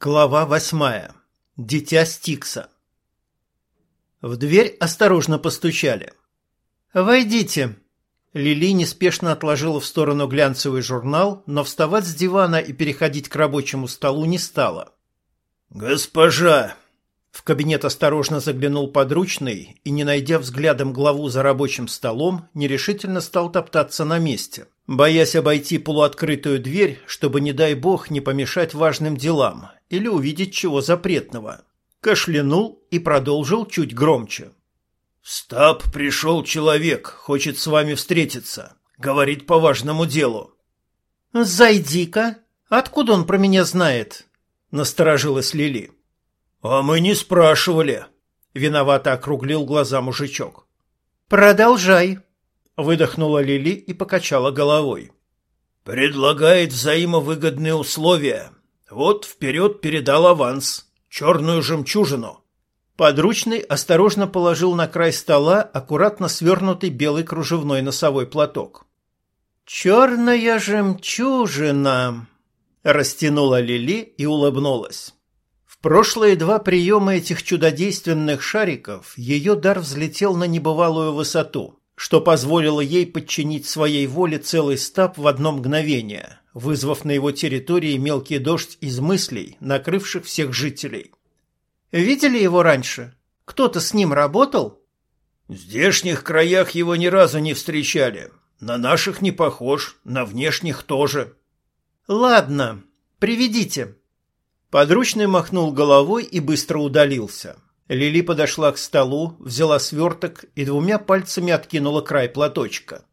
Глава восьмая. Дитя Стикса. В дверь осторожно постучали. «Войдите». Лили неспешно отложила в сторону глянцевый журнал, но вставать с дивана и переходить к рабочему столу не стала. «Госпожа!» В кабинет осторожно заглянул подручный и, не найдя взглядом главу за рабочим столом, нерешительно стал топтаться на месте, боясь обойти полуоткрытую дверь, чтобы, не дай бог, не помешать важным делам или увидеть чего запретного. Кашлянул и продолжил чуть громче. «В стаб пришел человек, хочет с вами встретиться. Говорит по важному делу». «Зайди-ка. Откуда он про меня знает?» – насторожилась Лили. «А мы не спрашивали», – виновато округлил глаза мужичок. «Продолжай», – выдохнула Лили и покачала головой. «Предлагает взаимовыгодные условия. Вот вперед передал аванс. Черную жемчужину». Подручный осторожно положил на край стола аккуратно свернутый белый кружевной носовой платок. «Черная жемчужина!» – растянула Лили и улыбнулась. В прошлые два приема этих чудодейственных шариков ее дар взлетел на небывалую высоту, что позволило ей подчинить своей воле целый стаб в одно мгновение, вызвав на его территории мелкий дождь из мыслей, накрывших всех жителей. «Видели его раньше? Кто-то с ним работал?» «В здешних краях его ни разу не встречали. На наших не похож, на внешних тоже». «Ладно, приведите», Подручный махнул головой и быстро удалился. Лили подошла к столу, взяла сверток и двумя пальцами откинула край платочка.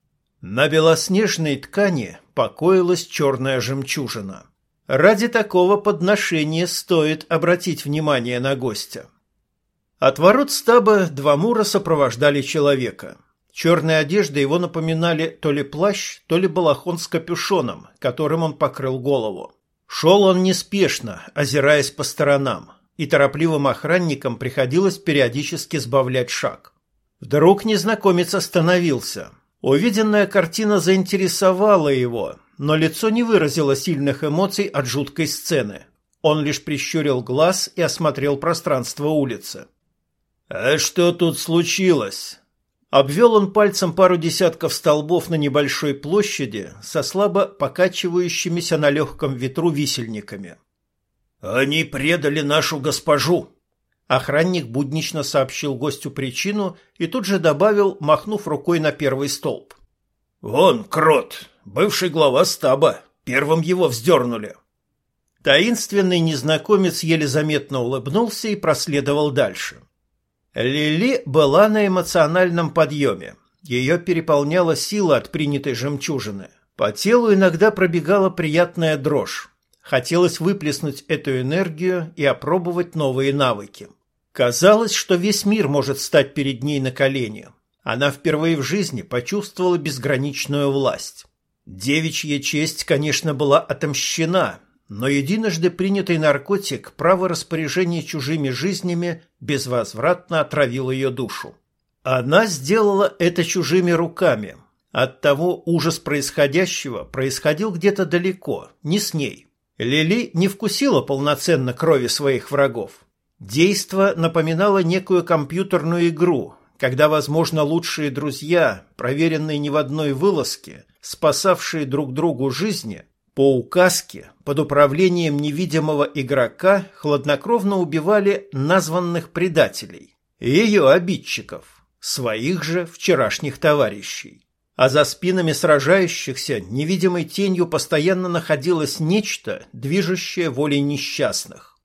На белоснежной ткани покоилась черная жемчужина. Ради такого подношения стоит обратить внимание на гостя. От ворот стаба два мура сопровождали человека. Черные одежды его напоминали то ли плащ, то ли балахон с капюшоном, которым он покрыл голову. Шел он неспешно, озираясь по сторонам, и торопливым охранникам приходилось периодически сбавлять шаг. Вдруг незнакомец остановился. Увиденная картина заинтересовала его, но лицо не выразило сильных эмоций от жуткой сцены. Он лишь прищурил глаз и осмотрел пространство улицы. «А что тут случилось?» Обвел он пальцем пару десятков столбов на небольшой площади со слабо покачивающимися на легком ветру висельниками. «Они предали нашу госпожу!» Охранник буднично сообщил гостю причину и тут же добавил, махнув рукой на первый столб. «Вон, крот, бывший глава стаба. Первым его вздернули». Таинственный незнакомец еле заметно улыбнулся и проследовал дальше. Лили была на эмоциональном подъеме. Ее переполняла сила от принятой жемчужины. По телу иногда пробегала приятная дрожь. Хотелось выплеснуть эту энергию и опробовать новые навыки. Казалось, что весь мир может стать перед ней на колени. Она впервые в жизни почувствовала безграничную власть. Девичья честь, конечно, была отомщена, но единожды принятый наркотик право распоряжения чужими жизнями безвозвратно отравил ее душу. Она сделала это чужими руками. Оттого ужас происходящего происходил где-то далеко, не с ней. Лили не вкусила полноценно крови своих врагов. Действо напоминало некую компьютерную игру, когда, возможно, лучшие друзья, проверенные не в одной вылазке, спасавшие друг другу жизни, по указке, под управлением невидимого игрока, хладнокровно убивали названных предателей, ее обидчиков, своих же вчерашних товарищей. А за спинами сражающихся невидимой тенью постоянно находилось нечто, движущее волей несчастных.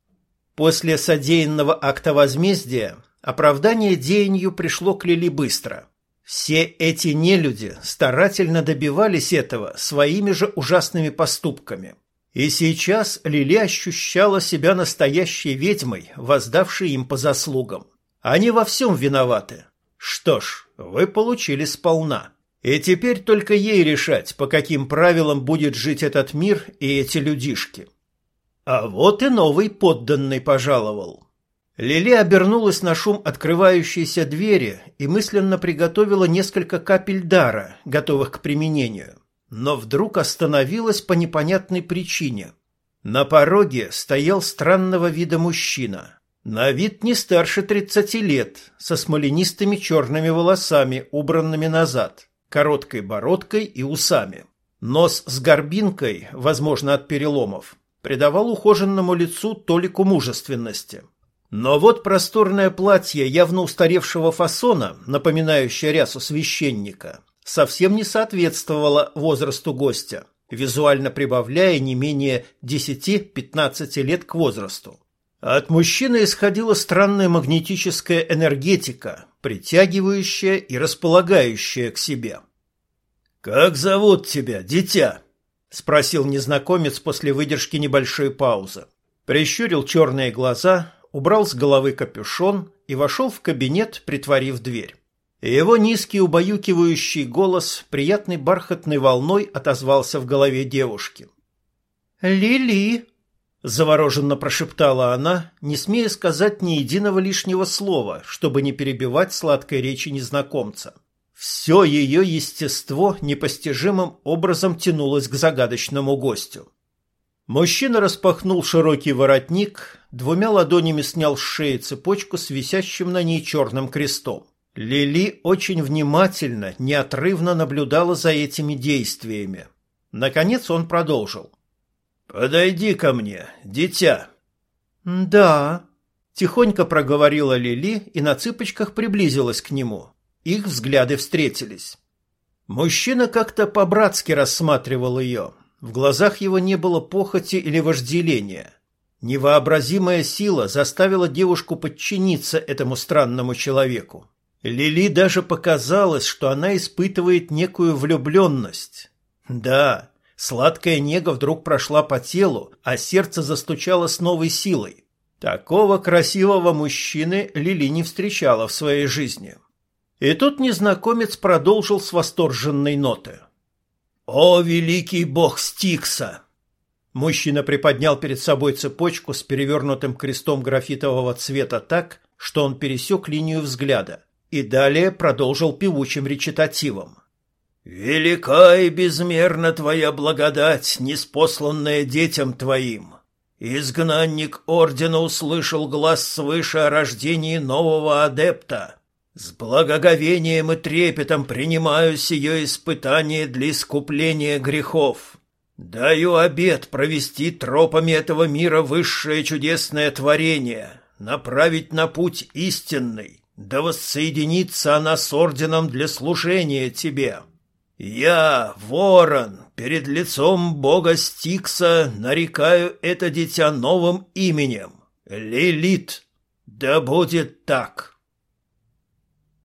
После содеянного акта возмездия оправдание деянию пришло к Лили быстро. Все эти нелюди старательно добивались этого своими же ужасными поступками. И сейчас Лили ощущала себя настоящей ведьмой, воздавшей им по заслугам. Они во всем виноваты. Что ж, вы получили сполна. И теперь только ей решать, по каким правилам будет жить этот мир и эти людишки. А вот и новый подданный пожаловал. Лили обернулась на шум открывающейся двери и мысленно приготовила несколько капель дара, готовых к применению. Но вдруг остановилась по непонятной причине. На пороге стоял странного вида мужчина. На вид не старше тридцати лет, со смоленистыми черными волосами, убранными назад, короткой бородкой и усами. Нос с горбинкой, возможно, от переломов, придавал ухоженному лицу толику мужественности. Но вот просторное платье явно устаревшего фасона, напоминающее рясу священника, совсем не соответствовало возрасту гостя, визуально прибавляя не менее 10-15 лет к возрасту. От мужчины исходила странная магнетическая энергетика, притягивающая и располагающая к себе. «Как зовут тебя, дитя?» — спросил незнакомец после выдержки небольшой паузы. Прищурил черные глаза, убрал с головы капюшон и вошел в кабинет, притворив дверь. Его низкий убаюкивающий голос приятной бархатной волной отозвался в голове девушки. «Лили!» — завороженно прошептала она, не смея сказать ни единого лишнего слова, чтобы не перебивать сладкой речи незнакомца. Все ее естество непостижимым образом тянулось к загадочному гостю. Мужчина распахнул широкий воротник, двумя ладонями снял с шеи цепочку с висящим на ней черным крестом. Лили очень внимательно, неотрывно наблюдала за этими действиями. Наконец он продолжил. «Подойди ко мне, дитя». «Да», — тихонько проговорила Лили и на цыпочках приблизилась к нему. Их взгляды встретились. Мужчина как-то по-братски рассматривал ее. В глазах его не было похоти или вожделения. Невообразимая сила заставила девушку подчиниться этому странному человеку. Лили даже показалось, что она испытывает некую влюбленность. Да, сладкая нега вдруг прошла по телу, а сердце застучало с новой силой. Такого красивого мужчины Лили не встречала в своей жизни. И тут незнакомец продолжил с восторженной ноты. «О, великий бог Стикса!» Мужчина приподнял перед собой цепочку с перевернутым крестом графитового цвета так, что он пересек линию взгляда – и далее продолжил певучим речитативом. «Велика и безмерна твоя благодать, неспосланная детям твоим. Изгнанник ордена услышал глаз свыше о рождении нового адепта. С благоговением и трепетом принимаю сие испытание для искупления грехов. Даю обет провести тропами этого мира высшее чудесное творение, направить на путь истинный, да воссоединится она с орденом для служения тебе. Я, ворон, перед лицом бога Стикса нарекаю это дитя новым именем — Лилит. Да будет так».